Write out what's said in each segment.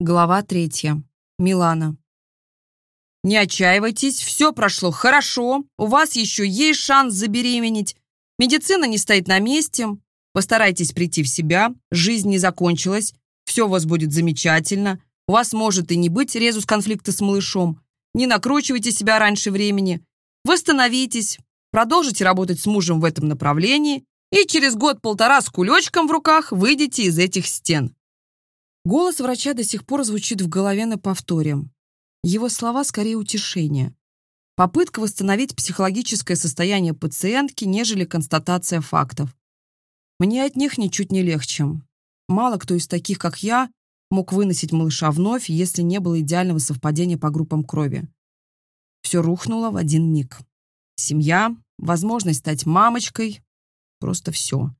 Глава третья. Милана. Не отчаивайтесь, все прошло хорошо, у вас еще есть шанс забеременеть. Медицина не стоит на месте. Постарайтесь прийти в себя, жизнь не закончилась, все у вас будет замечательно. У вас может и не быть резус конфликта с малышом. Не накручивайте себя раньше времени. Восстановитесь, продолжите работать с мужем в этом направлении и через год-полтора с кулечком в руках выйдете из этих стен. Голос врача до сих пор звучит в голове на повторе. Его слова скорее утешение. Попытка восстановить психологическое состояние пациентки, нежели констатация фактов. Мне от них ничуть не легче. Мало кто из таких, как я, мог выносить малыша вновь, если не было идеального совпадения по группам крови. Все рухнуло в один миг. Семья, возможность стать мамочкой, просто все.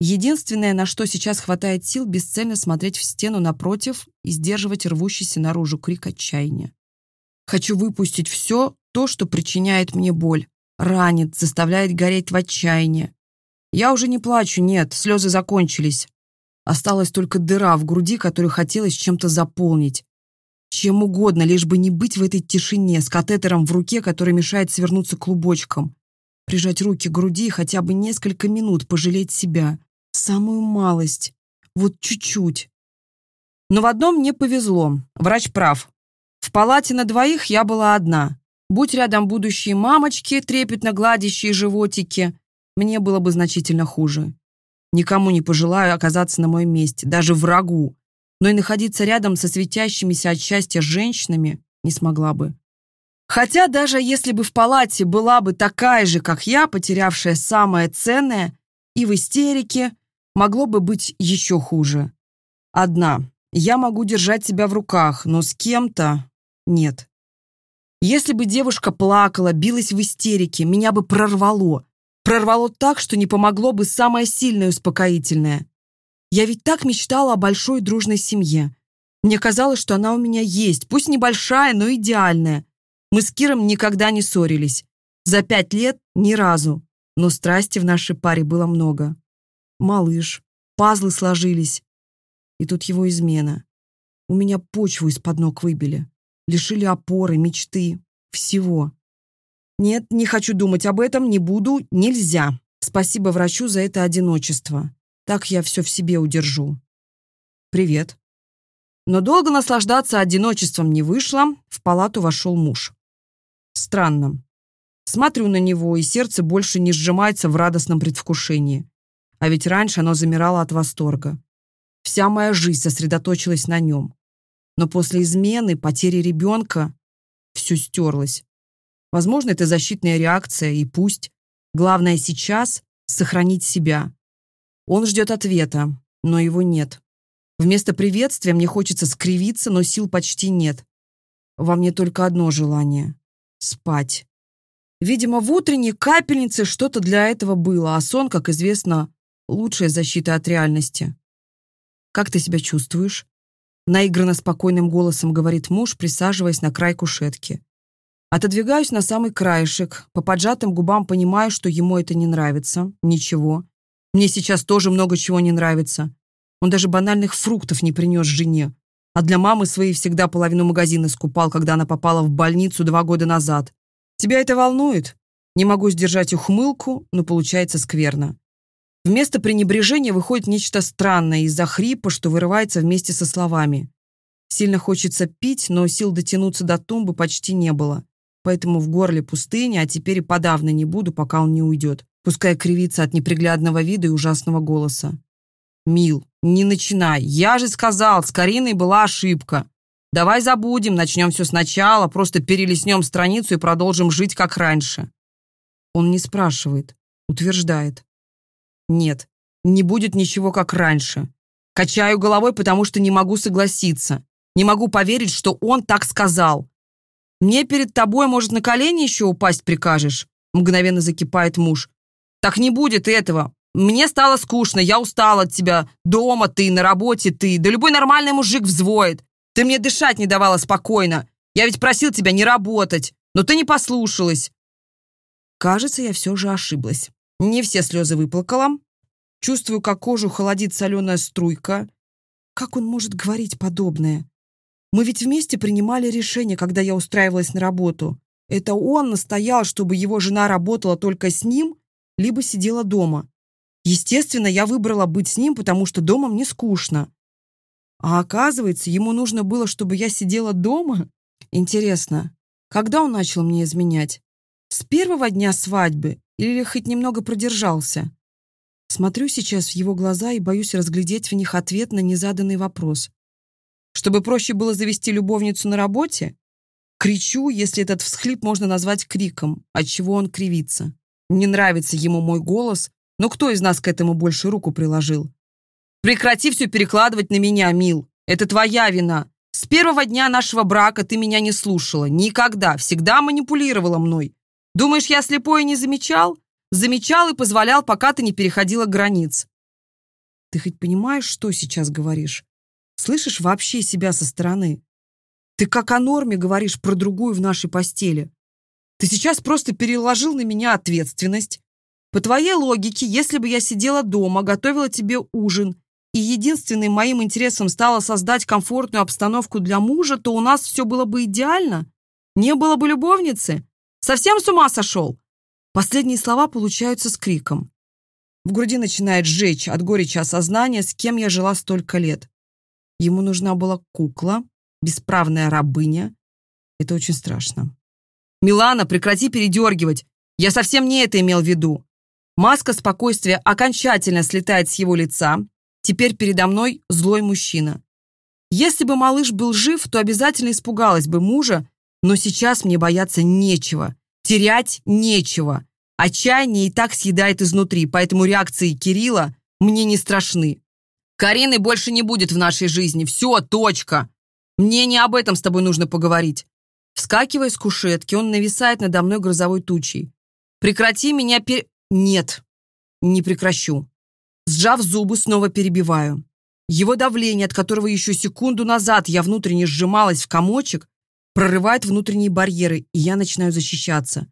Единственное, на что сейчас хватает сил, бесцельно смотреть в стену напротив и сдерживать рвущийся наружу крик отчаяния. Хочу выпустить все то, что причиняет мне боль, ранит, заставляет гореть в отчаянии. Я уже не плачу, нет, слезы закончились. Осталась только дыра в груди, которую хотелось чем-то заполнить. Чем угодно, лишь бы не быть в этой тишине, с катетером в руке, который мешает свернуться клубочком. Прижать руки к груди и хотя бы несколько минут пожалеть себя. Самую малость. Вот чуть-чуть. Но в одном мне повезло. Врач прав. В палате на двоих я была одна. Будь рядом будущие мамочки, трепетно гладящие животики, мне было бы значительно хуже. Никому не пожелаю оказаться на моем месте, даже врагу. Но и находиться рядом со светящимися от счастья женщинами не смогла бы. Хотя даже если бы в палате была бы такая же, как я, потерявшая самое ценное, и в истерике, могло бы быть еще хуже. Одна. Я могу держать себя в руках, но с кем-то нет. Если бы девушка плакала, билась в истерике, меня бы прорвало. Прорвало так, что не помогло бы самое сильное успокоительное. Я ведь так мечтала о большой дружной семье. Мне казалось, что она у меня есть, пусть небольшая, но идеальная. Мы с Киром никогда не ссорились. За пять лет ни разу. Но страсти в нашей паре было много малыш, пазлы сложились. И тут его измена. У меня почву из-под ног выбили. Лишили опоры, мечты, всего. Нет, не хочу думать об этом, не буду, нельзя. Спасибо врачу за это одиночество. Так я все в себе удержу. Привет. Но долго наслаждаться одиночеством не вышло, в палату вошел муж. Странно. Смотрю на него, и сердце больше не сжимается в радостном предвкушении. А ведь раньше оно замирало от восторга. Вся моя жизнь сосредоточилась на нем. Но после измены, потери ребенка, все стерлось. Возможно, это защитная реакция, и пусть. Главное сейчас — сохранить себя. Он ждет ответа, но его нет. Вместо приветствия мне хочется скривиться, но сил почти нет. Во мне только одно желание — спать. Видимо, в утренней капельнице что-то для этого было, а сон, как известно, лучшая защита от реальности. «Как ты себя чувствуешь?» Наигранно спокойным голосом говорит муж, присаживаясь на край кушетки. Отодвигаюсь на самый краешек, по поджатым губам понимаю, что ему это не нравится. Ничего. Мне сейчас тоже много чего не нравится. Он даже банальных фруктов не принес жене. А для мамы своей всегда половину магазина скупал, когда она попала в больницу два года назад. Тебя это волнует? Не могу сдержать ухмылку, но получается скверно. Вместо пренебрежения выходит нечто странное из-за хрипа, что вырывается вместе со словами. Сильно хочется пить, но сил дотянуться до тумбы почти не было. Поэтому в горле пустыня, а теперь и подавно не буду, пока он не уйдет, пускай кривится от неприглядного вида и ужасного голоса. «Мил, не начинай. Я же сказал, с Кариной была ошибка. Давай забудем, начнем все сначала, просто перелистнем страницу и продолжим жить, как раньше». Он не спрашивает, утверждает. Нет, не будет ничего как раньше. Качаю головой, потому что не могу согласиться. Не могу поверить, что он так сказал. Мне перед тобой, может, на колени еще упасть прикажешь? Мгновенно закипает муж. Так не будет этого. Мне стало скучно, я устал от тебя. Дома ты, на работе ты. Да любой нормальный мужик взвоет. Ты мне дышать не давала спокойно. Я ведь просил тебя не работать, но ты не послушалась. Кажется, я все же ошиблась. Не все слезы выплакала. Чувствую, как кожу холодит соленая струйка. как он может говорить подобное? Мы ведь вместе принимали решение, когда я устраивалась на работу. Это он настоял, чтобы его жена работала только с ним, либо сидела дома. Естественно, я выбрала быть с ним, потому что дома мне скучно. А оказывается, ему нужно было, чтобы я сидела дома? Интересно, когда он начал мне изменять? С первого дня свадьбы или хоть немного продержался? Смотрю сейчас в его глаза и боюсь разглядеть в них ответ на незаданный вопрос. Чтобы проще было завести любовницу на работе? Кричу, если этот всхлип можно назвать криком, от чего он кривится. Не нравится ему мой голос, но кто из нас к этому больше руку приложил? Прекрати все перекладывать на меня, Мил. Это твоя вина. С первого дня нашего брака ты меня не слушала. Никогда. Всегда манипулировала мной. Думаешь, я слепой и не замечал? Замечал и позволял, пока ты не переходила границ. Ты хоть понимаешь, что сейчас говоришь? Слышишь вообще себя со стороны? Ты как о норме говоришь про другую в нашей постели. Ты сейчас просто переложил на меня ответственность. По твоей логике, если бы я сидела дома, готовила тебе ужин, и единственным моим интересом стало создать комфортную обстановку для мужа, то у нас все было бы идеально. Не было бы любовницы. Совсем с ума сошел? Последние слова получаются с криком. В груди начинает сжечь от горечи осознания, с кем я жила столько лет. Ему нужна была кукла, бесправная рабыня. Это очень страшно. «Милана, прекрати передергивать! Я совсем не это имел в виду!» Маска спокойствия окончательно слетает с его лица. Теперь передо мной злой мужчина. Если бы малыш был жив, то обязательно испугалась бы мужа, но сейчас мне бояться нечего. Терять нечего. Отчаяние и так съедает изнутри, поэтому реакции Кирилла мне не страшны. Карины больше не будет в нашей жизни. Все, точка. Мне не об этом с тобой нужно поговорить. Вскакивая с кушетки, он нависает надо мной грозовой тучей. Прекрати меня пер... Нет, не прекращу. Сжав зубы, снова перебиваю. Его давление, от которого еще секунду назад я внутренне сжималась в комочек, прорывает внутренние барьеры, и я начинаю защищаться.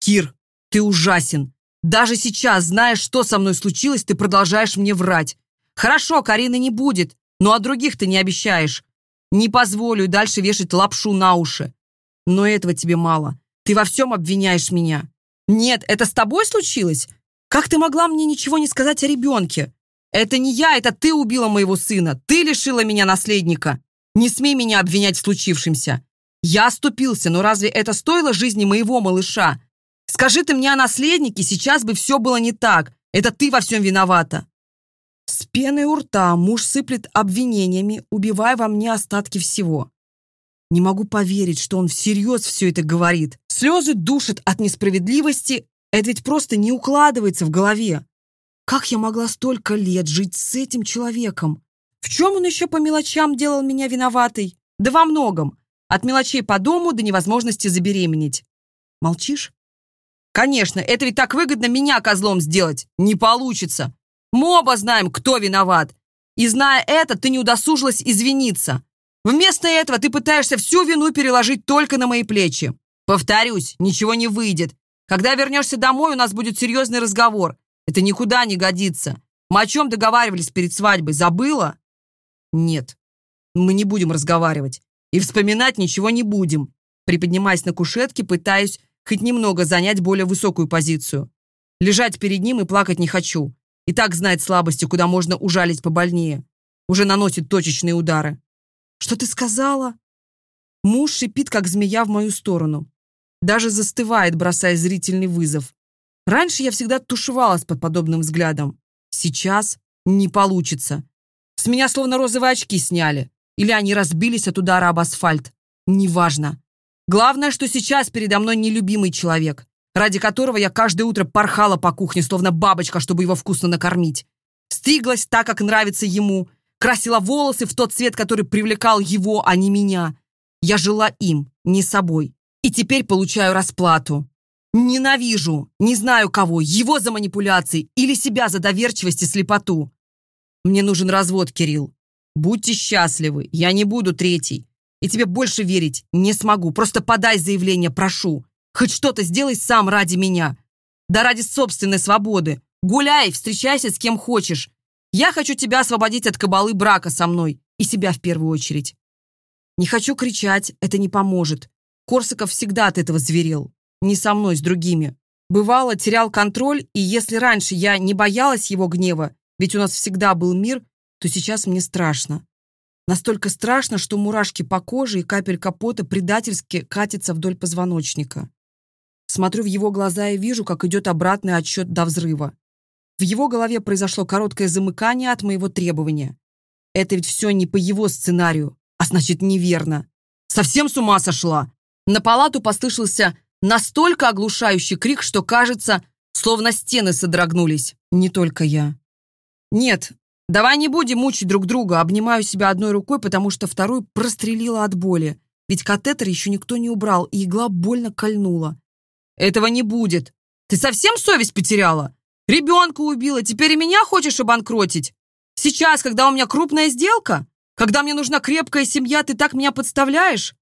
«Кир, ты ужасен. Даже сейчас, зная, что со мной случилось, ты продолжаешь мне врать. Хорошо, Карины не будет, но о других ты не обещаешь. Не позволю дальше вешать лапшу на уши. Но этого тебе мало. Ты во всем обвиняешь меня. Нет, это с тобой случилось? Как ты могла мне ничего не сказать о ребенке? Это не я, это ты убила моего сына. Ты лишила меня наследника. Не смей меня обвинять в случившемся. Я оступился, но разве это стоило жизни моего малыша? Скажи ты мне о наследнике, сейчас бы все было не так. Это ты во всем виновата. С пеной у рта муж сыплет обвинениями, убивая во мне остатки всего. Не могу поверить, что он всерьез все это говорит. Слезы душат от несправедливости. Это ведь просто не укладывается в голове. Как я могла столько лет жить с этим человеком? В чем он еще по мелочам делал меня виноватой? Да во многом. От мелочей по дому до невозможности забеременеть. Молчишь? Конечно, это ведь так выгодно меня козлом сделать. Не получится. Мы оба знаем, кто виноват. И зная это, ты не удосужилась извиниться. Вместо этого ты пытаешься всю вину переложить только на мои плечи. Повторюсь, ничего не выйдет. Когда вернешься домой, у нас будет серьезный разговор. Это никуда не годится. Мы о чем договаривались перед свадьбой? Забыла? Нет. Мы не будем разговаривать. И вспоминать ничего не будем. Приподнимаясь на кушетке, пытаюсь хоть немного занять более высокую позицию. Лежать перед ним и плакать не хочу. И так знает слабости, куда можно ужалить побольнее. Уже наносит точечные удары. «Что ты сказала?» Муж шипит, как змея в мою сторону. Даже застывает, бросая зрительный вызов. Раньше я всегда тушевалась под подобным взглядом. Сейчас не получится. С меня словно розовые очки сняли. Или они разбились от удара об асфальт. Неважно. Главное, что сейчас передо мной нелюбимый человек, ради которого я каждое утро порхала по кухне, словно бабочка, чтобы его вкусно накормить. Стриглась так, как нравится ему, красила волосы в тот цвет, который привлекал его, а не меня. Я жила им, не собой. И теперь получаю расплату. Ненавижу, не знаю кого, его за манипуляции или себя за доверчивость и слепоту. Мне нужен развод, Кирилл. Будьте счастливы, я не буду третий. И тебе больше верить не смогу. Просто подай заявление, прошу. Хоть что-то сделай сам ради меня. Да ради собственной свободы. Гуляй, встречайся с кем хочешь. Я хочу тебя освободить от кабалы брака со мной и себя в первую очередь. Не хочу кричать, это не поможет. Корсаков всегда от этого зверел. Не со мной, с другими. Бывало, терял контроль, и если раньше я не боялась его гнева, ведь у нас всегда был мир, то сейчас мне страшно. Настолько страшно, что мурашки по коже и капелька пота предательски катятся вдоль позвоночника. Смотрю в его глаза и вижу, как идет обратный отсчет до взрыва. В его голове произошло короткое замыкание от моего требования. Это ведь все не по его сценарию, а значит неверно. Совсем с ума сошла. На палату послышался настолько оглушающий крик, что кажется, словно стены содрогнулись. Не только я. Нет, давай не будем мучить друг друга. Обнимаю себя одной рукой, потому что вторую прострелила от боли. Ведь катетер еще никто не убрал, и игла больно кольнула. Этого не будет. Ты совсем совесть потеряла? Ребенка убила, теперь и меня хочешь обанкротить? Сейчас, когда у меня крупная сделка? Когда мне нужна крепкая семья, ты так меня подставляешь?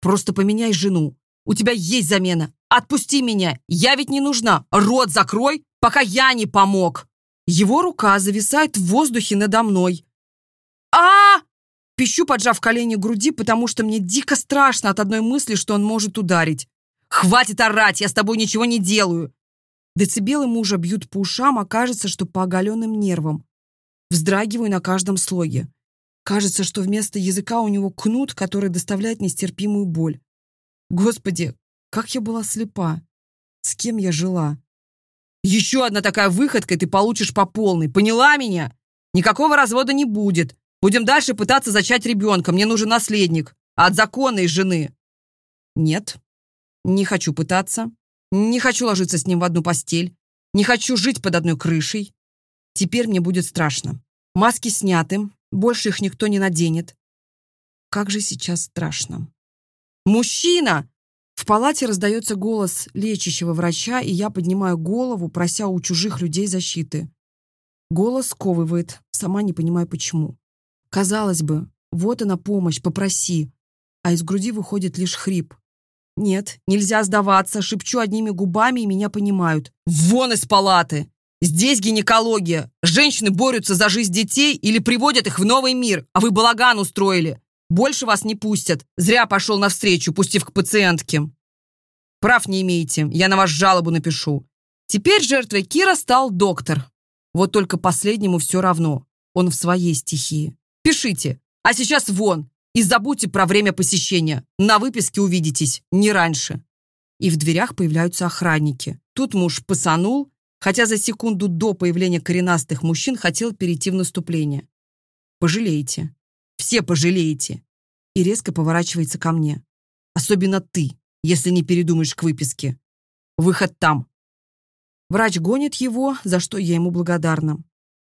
Просто поменяй жену. У тебя есть замена. Отпусти меня. Я ведь не нужна. Рот закрой, пока я не помог. Его рука зависает в воздухе надо мной. а, Пищу, поджав колени к груди, потому что мне дико страшно от одной мысли, что он может ударить. «Хватит орать, я с тобой ничего не делаю. Децибелы мужа бьют по ушам, а кажется, что по оголенным нервам. Вздрагиваю на каждом слоге. Кажется, что вместо языка у него кнут, который доставляет нестерпимую боль. Господи, как я была слепа. С кем я жила? Еще одна такая выходка, и ты получишь по полной. Поняла меня? Никакого развода не будет. Будем дальше пытаться зачать ребенка. Мне нужен наследник. От законной жены. Нет, не хочу пытаться. Не хочу ложиться с ним в одну постель. Не хочу жить под одной крышей. Теперь мне будет страшно. Маски сняты, больше их никто не наденет. Как же сейчас страшно. «Мужчина!» Палате раздается голос лечащего врача, и я поднимаю голову, прося у чужих людей защиты. Голос сковывает, сама не понимаю почему. Казалось бы, вот она помощь, попроси. А из груди выходит лишь хрип. «Нет, нельзя сдаваться», шепчу одними губами, и меня понимают. «Вон из палаты! Здесь гинекология. Женщины борются за жизнь детей или приводят их в новый мир, а вы балаган устроили. Больше вас не пустят. Зря пошел навстречу, пустив к пациентке. Прав не имеете, я на вас жалобу напишу. Теперь жертвой Кира стал доктор. Вот только последнему все равно. Он в своей стихии. Пишите. А сейчас вон. И забудьте про время посещения. На выписке увидитесь, не раньше. И в дверях появляются охранники. Тут муж посанул, хотя за секунду до появления коренастых мужчин хотел перейти в наступление. Пожалеете. Все пожалеете. И резко поворачивается ко мне. Особенно ты, если не передумаешь к выписке. Выход там. Врач гонит его, за что я ему благодарна.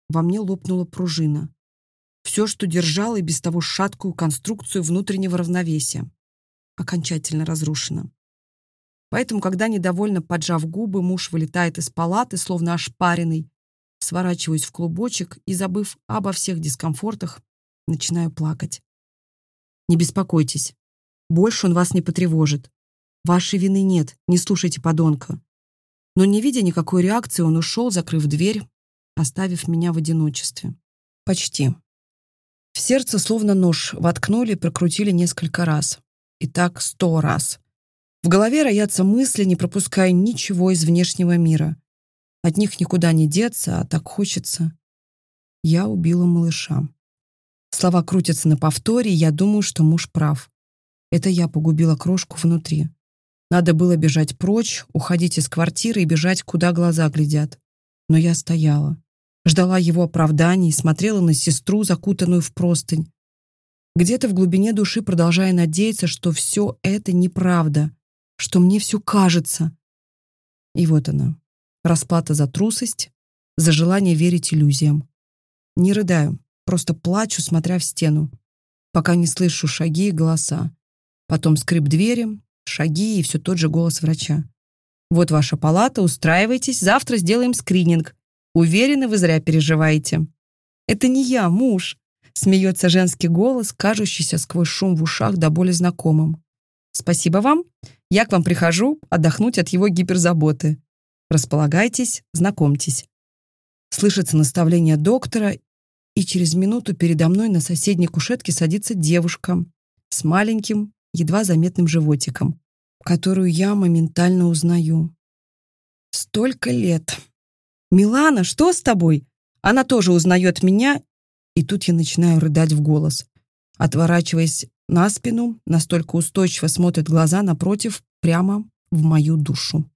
Во мне лопнула пружина. Все, что держало и без того шаткую конструкцию внутреннего равновесия. Окончательно разрушено. Поэтому, когда, недовольно поджав губы, муж вылетает из палаты, словно ошпаренный, сворачиваюсь в клубочек и, забыв обо всех дискомфортах, начинаю плакать. Не беспокойтесь. Больше он вас не потревожит. Вашей вины нет, не слушайте подонка. Но не видя никакой реакции, он ушел, закрыв дверь, оставив меня в одиночестве. Почти. В сердце словно нож воткнули и прокрутили несколько раз. И так сто раз. В голове роятся мысли, не пропуская ничего из внешнего мира. От них никуда не деться, а так хочется. Я убила малыша. Слова крутятся на повторе, и я думаю, что муж прав. Это я погубила крошку внутри. Надо было бежать прочь, уходить из квартиры и бежать, куда глаза глядят. Но я стояла ждала его оправданий, смотрела на сестру, закутанную в простынь. Где-то в глубине души продолжая надеяться, что все это неправда, что мне все кажется. И вот она, расплата за трусость, за желание верить иллюзиям. Не рыдаю, просто плачу, смотря в стену, пока не слышу шаги и голоса. Потом скрип двери, шаги и все тот же голос врача. «Вот ваша палата, устраивайтесь, завтра сделаем скрининг. Уверены, вы зря переживаете. Это не я, муж. Смеется женский голос, кажущийся сквозь шум в ушах до боли знакомым. Спасибо вам. Я к вам прихожу отдохнуть от его гиперзаботы. Располагайтесь, знакомьтесь. Слышится наставление доктора, и через минуту передо мной на соседней кушетке садится девушка с маленьким, едва заметным животиком, которую я моментально узнаю. Столько лет. «Милана, что с тобой?» Она тоже узнает меня, и тут я начинаю рыдать в голос. Отворачиваясь на спину, настолько устойчиво смотрят глаза напротив, прямо в мою душу.